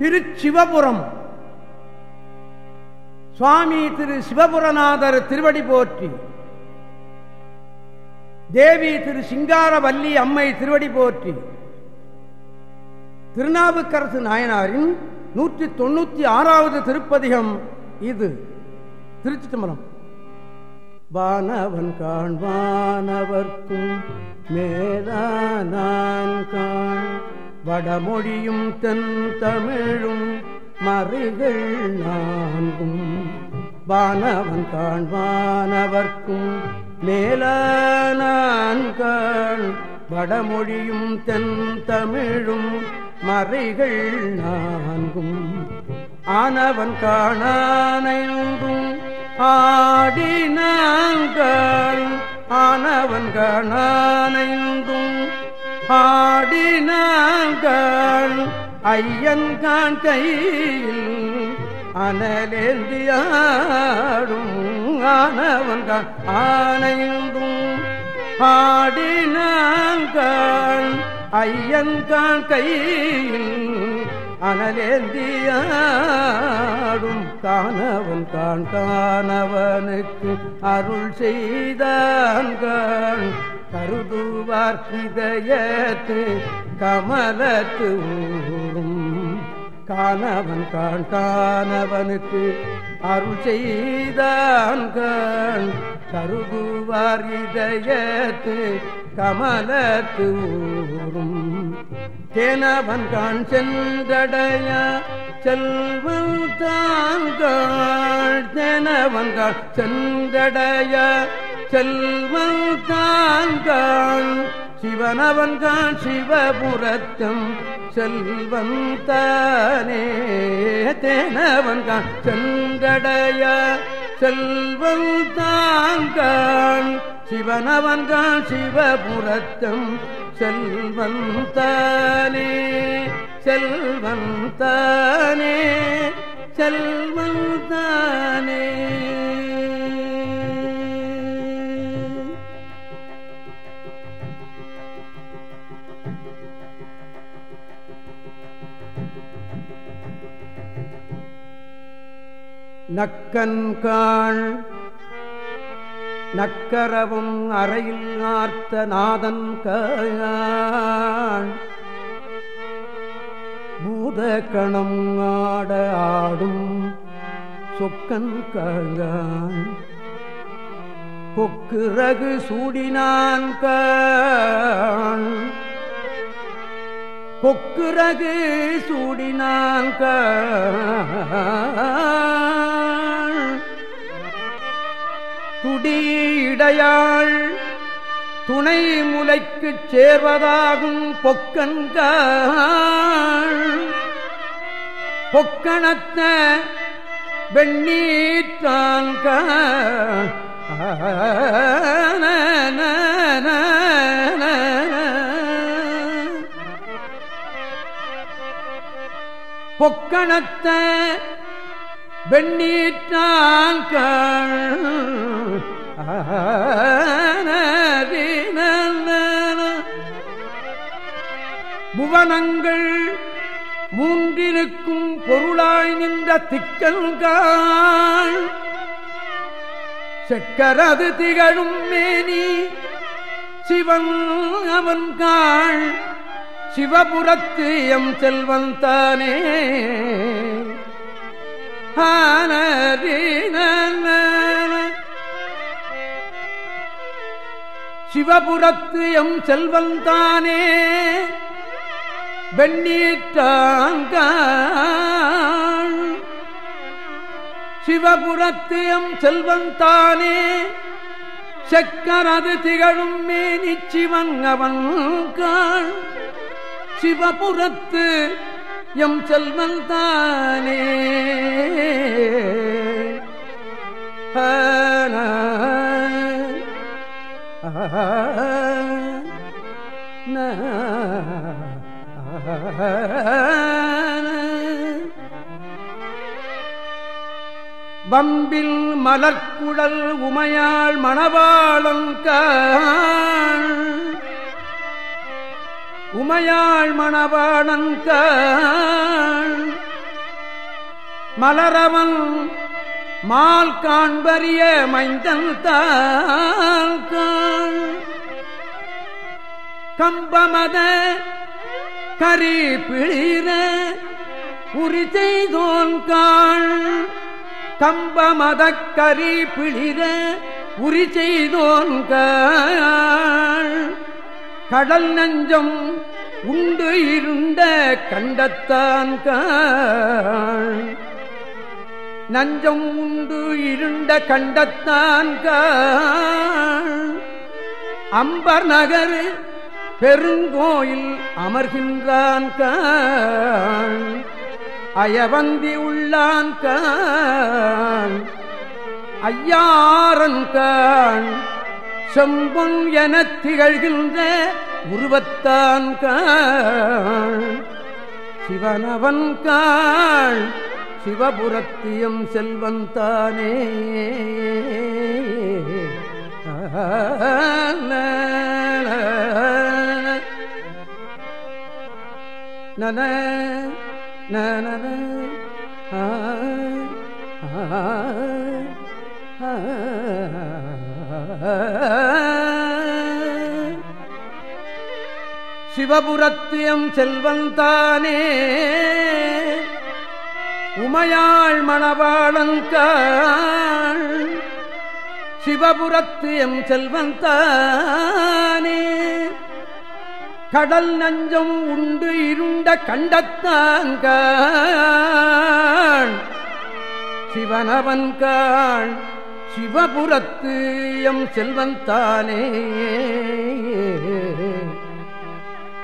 திருச்சிவபுரம். சுவாமி திரு சிவபுரநாதர் திருவடி போற்றி. தேவி திரு சிங்காரவல்லி அம்மை திருவடி போற்றி. திருநாவுக்கரசு நாயனாரின் நூற்றி தொண்ணூத்தி ஆறாவது திருப்பதிகம் இது. திருச்சி தம்பரம் வானவன் காண்பானவர்க்கும் மேலானான் காண். வடமொழியும் தென் தமிழும் மறைகள் நான்கும். வானவன் காண்பானவர்க்கும் மேலானான் காண் வடமொழியும் தென் தமிழும் மறைகள் நான்கும். ஆனவன் காணானையும் ஆடினாங்கள் ஆனவன் காணானையும் ஆடினாங்கள் ஐயன்கான் கையில் அனலேந்தியாடும் ஆனவன்கான் ஆனையும் ஆடினாங்கள் ஐயன்கான் கையில் அனலேந்தியாடும் காணவன் கான் காணவனுக்கு அருள் செய்தான் கருதுவார் இதயத்து கமலத்து ஊரும். காணவன் கான் காணவனுக்கு அருள் செய்தான் கருதுவார் இதயத்து கமலத்து ஊரும். தேனவன் கான் சென்றடைய செல்வன் தாங்கள் தேனவன் கான் சென்றடைய செல்வன் தாங்கள் சிவனவன் கான் சிவபுரத்தம். செல்வன் தானே தேனவன் கான் சென்றடைய. செல்வன் தாங்கள் சிவனவன் கான் சிவபுரத்தம். செல்வன் செல்வந்தானே செல்வந்தானே நக்கன்காள் நக்கரவும் அறையில் ஆர்த்த நாதன் காள். பூத கணம் ஆட ஆடும் சொக்கன் காள். கொக்குரகு சூடினான் காள். கொக்குரகு சூடினாங்க. துடியடையாள் துணை முலைக்குச் சேர்வதாகும் பொக்கன்கள். பொக்கணத்த வெண்ணீற்றான்க பொக்கணத்த வெண்ணீற்றான்கள் புவனங்கள் மூன்றிருக்கும் பொருளாய் நின்ற திக்கல்காள். செக்கரது திகழும் மேனி சிவன் அவன் காள் சிவபுரத்து எம் செல்வன் தானே. சிவபுரத்து எம் செல்வன் தானே. வெண்ணீற்றாங்க சிவபுரத்து எம் செல்வன் தானே. செக்கரது திகழும் மேனி சிவன் அவன் காள் சிவபுரத்து எம் செல்வன் தானே. வம்பில் மலர்குழல் உமையாள் மணவாளங்க உமையாள் மணவாளங்க மலரவன் மால் காண்பறிய மைந்தன் தாள் கம்பமத கரி பிளிர உரி செய்தோன் காள். கம்பமத கரி பிளிர உரி செய்தோன் காள். கடல் நஞ்சம் உண்டு இருண்ட கண்டத்தான் நஞ்சம் உண்டு இருண்ட கண்டத்தான் அம்பர் நகர் பெருங்கோயில் அமர்கின்றான் அயவந்தி உள்ளான் ஐயாரன் கான் செம்பொன் என திகழ்கின்ற உருவத்தான் காள். சிவனவன் காள் சிவபுரத்தியம் செல்வந்தானே நன நன ஆ ஆ ஆ. சிவபுரத்தியம் செல்வந்தானே உமையாள் மணவாளங்காள் சிவபுரத்தியம் செல்வந்தானே. கடல் நஞ்சம் உண்டு இருண்ட கண்டத்தாங்க சிவனவன்காள் சிவபுரத்து எம் செல்வன் தானே.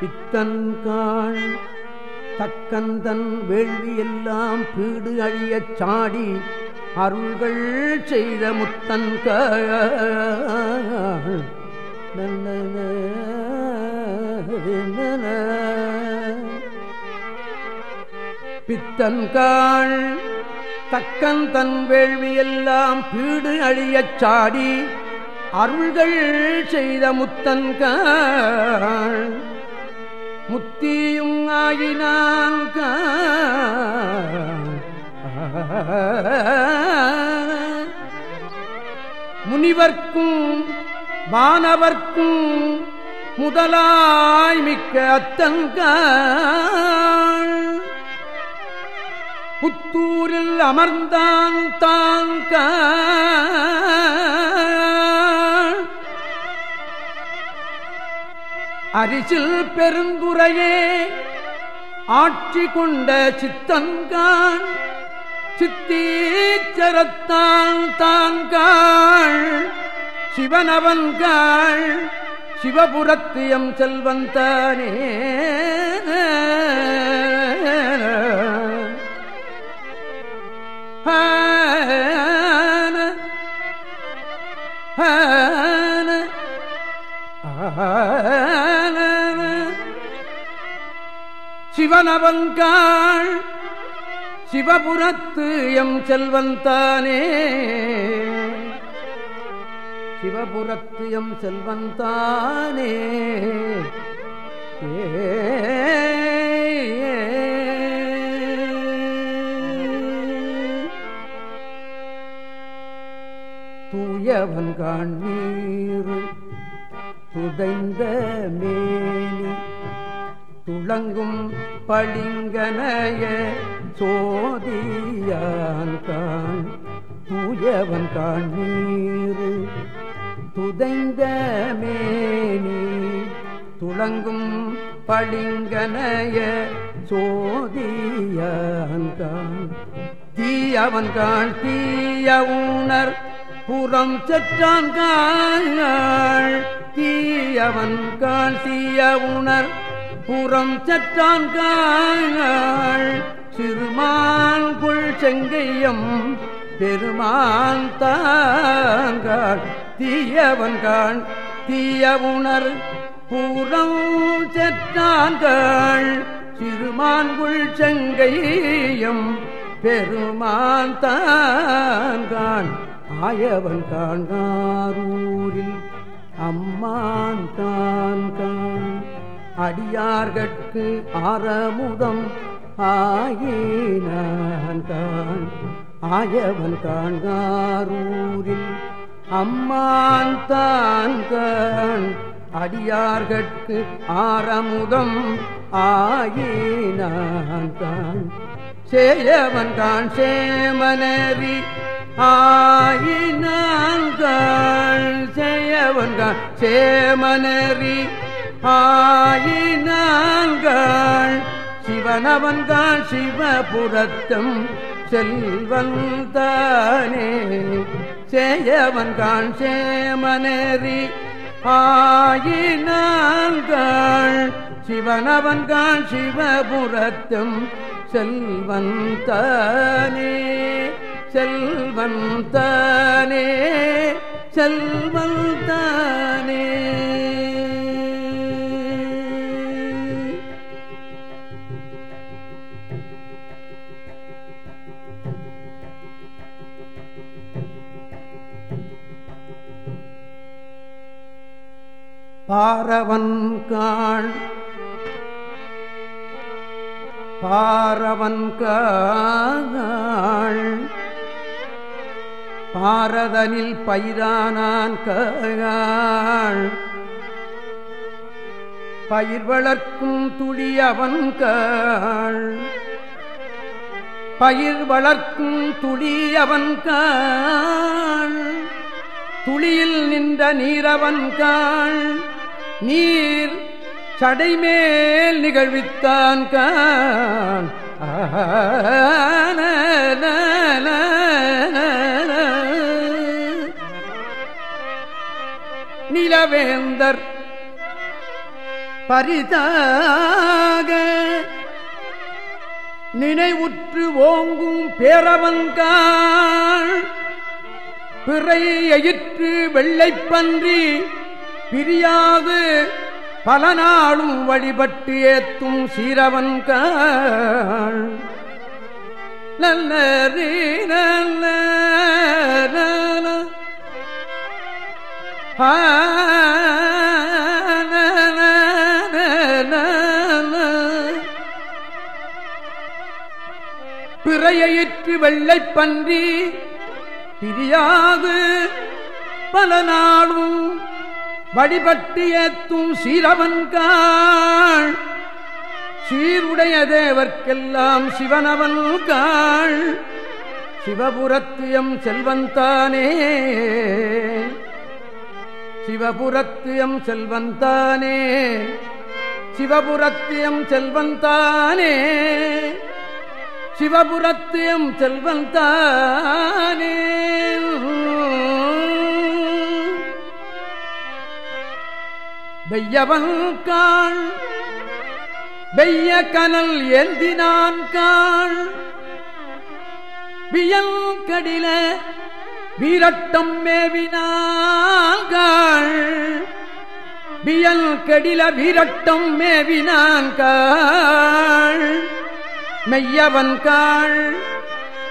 பித்தன் பித்தன்காள் தக்கந்தன் வேள்வி எல்லாம் பீடு அழியச் சாடி அருள்கள் செய்த முத்தன் பித்தன்காள் தக்கன் தன் வேள்வியெல்லாம் பீடு அழியச் சாடி அருள்கள் செய்த முத்தன்காள் முத்தியும் ஆயினாங்க முனிவர்க்கும் வானவர்க்கும் முதலாய் மிக்க அத்தங்க புத்தூரில் அமர்ந்தான் தாங்க அரிசில் பெருந்துரையே ஆட்சி கொண்ட சித்தங்கான் சித்தீச்சரத்தான் தாங்காள். சிவனவன்காள் சிவபுரத்தியம் செல்வந்தானே. சிவனவன்காள் சிவபுரத்து எம் செல்வந்தானே சிவபுரத்து எம் செல்வந்தானே தூயவன் காண்ணீர் துதைந்த மேனி. துளங்கும் பளிங்கனைய சோதியான் கான் தூயவன் காண்ணீர் துதைந்த மேனி. துளங்கும் பளிங்கனைய சோதியான் கான் தீயவன் காண் தீய உணர் புறம் செற்றான் காள் தீயவன் கால் தீய உணர். புறம் செற்றான் காள் சிறுமான் குள் செங்கையம் பெருமான் தாங்காள் தீயவன் காள் தீய உணர். பூரம் செற்றான்கள் சிறுமான்குள் செங்கையம் பெருமான் தான்கான் ஆயவன் காண்காரூரில் அம்மான் தான் கான் அடியார்கட்கு ஆரமுதம் ஆயினான் தான் ஆயவன் காண்காரூரில் அம்மான் தான் கண் அடியார்கட்கு ஆரமுதம் ஆயினான் தான் சேயவன் தான் சேமனரி ஆயினாங்கள் செய்யவன்கான் சேமனரி ஆயினாங்கள் சிவனவன்கான் சிவபுரத்தம் செல்வந்தானே. தானே சேமனரி ஆயினாங்கள் சிவனவன்கான் சிவபுரத்தம் செல்வந்தானே. செல்வன் தானே செல்வன் தானே பாரவன் காள் பாரவன் காள் பாரதனில் பயிரானான் காள் பயிர் வளர்க்கும் துளி அவன் காள் பயிர் வளர்க்கும் துளி அவன் காள் துளியில் நின்ற நீரவன் காள் நீர் சடைமேல் நிகழ்வித்தான் கான் ஆ வேந்தர் பரிதாக நினைவுற்று ஓங்கும் பேரவன்காள் பிறை எயிற்று வெள்ளைப்பன்றி பிரியாது பல நாளும் வழிபட்டு ஏத்தும் சீரவன்காள் நல்ல நல்ல பிறையிற்று வெள்ளைப்பன்றி பிரியாது. பல நாளும் வழிபட்டு ஏத்தும் சீரவன்காள் சீருடைய தேவர்க்கெல்லாம் சிவனவன் காள். சிவபுரத்தியம் செல்வந்தானே. சிவபுரத்தியம் செல்வந்தானே. சிவபுரத்தியம் செல்வந்தானே. சிவபுரத்தியம் செல்வந்தானே வெய்யவன் காள் வெய்ய கனல் எந்தினான் காள். வியல் கடில வீரட்டம் மேவினாங்கள் வியல் கடில வீரட்டம் மேவினாங்கள் மெய்யவன் காள்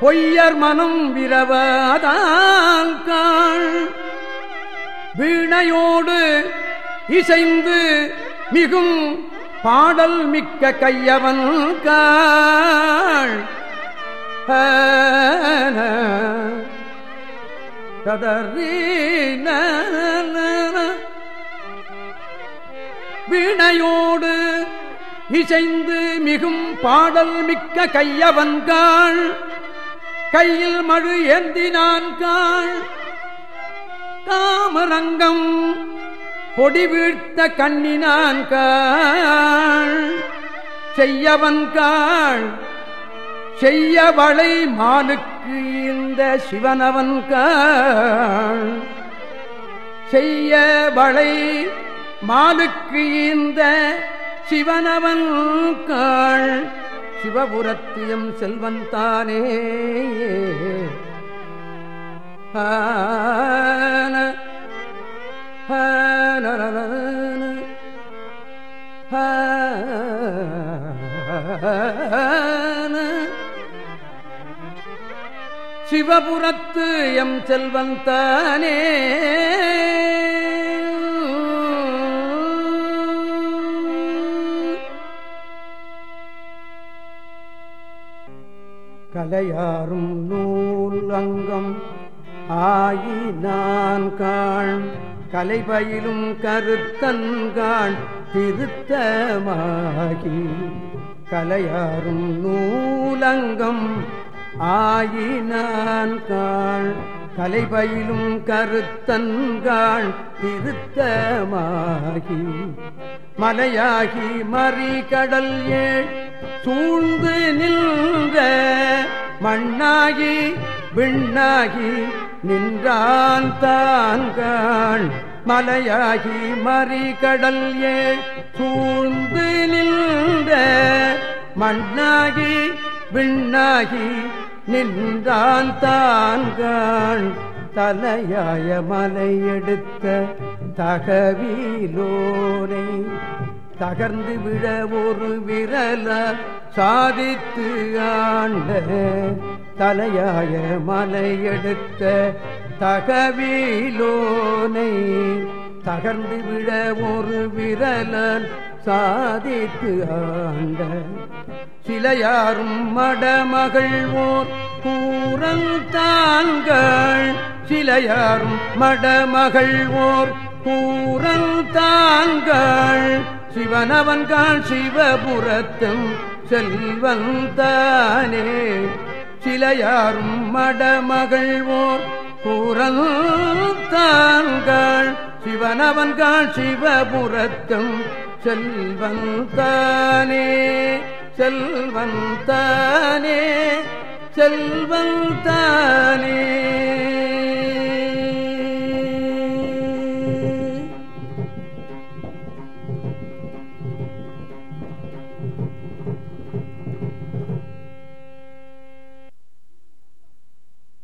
பொய்யர் மனம் விரவதாங்காள் வீணையோடு இசைந்து மிகும் பாடல் மிக்க கையவன் காள். வீணையோடு இசைந்து மிகும் பாடல் மிக்க கையவன்காள் கையில் மழு ஏந்தினான்காள் காமரங்கம் பொடி வீழ்த்த கண்ணினான் செய்யவன்காள் செய்யவன் செய்ய வளை மானுக்கு இந்த சிவனவன்காள் செய்ய வளை மாலுக்கு இந்த சிவனவன் காள். சிவபுரத்தியம் செல்வன் தானே சிவபுரத்து எம் செல்வன் தானே கலையாரும் நூல் அங்கம். ஆயினான் காண் கலைபயிலும் கருத்தன்காண் திருத்தமாகி. கலையாரும் நூலங்கம் ஆயினான் காண் கலைபயிலும் கருத்தன்காண் திருத்தமாகி. மலையாகி மறி கடல் ஏழ் சூழ்ந்து நின்ற மண்ணாகி விண்ணாகி நின்றான் தான்கான். மலையாகி மறி கடல் ஏ சூழ்ந்து நின்ற மண்ணாகி விண்ணாகி நின்றான் தான்கான். தலையாய மலை எடுத்த தகவிலோனை தகர்ந்து விழ ஒரு விரல சாதித்து ஆண்ட தலையாய மலை எடுத்த தகவிலோனை தகர்ந்து விழ ஒரு விரலன் சாதித்து ஆண்ட சிலையாரும் மடமகள்வோர் ஓர் சிலையாரும் மடமகள்வோர் ஓர் கூறந்தான்கள் சிவபுரத்தும் செல்வந்தானே. சிலையாரும் மடமகள்வோர் ஓர் கூறந்தான்கள் சிவபுரத்தும் செல்வந்தானே. செல்வந்தானே செல்வந்தானே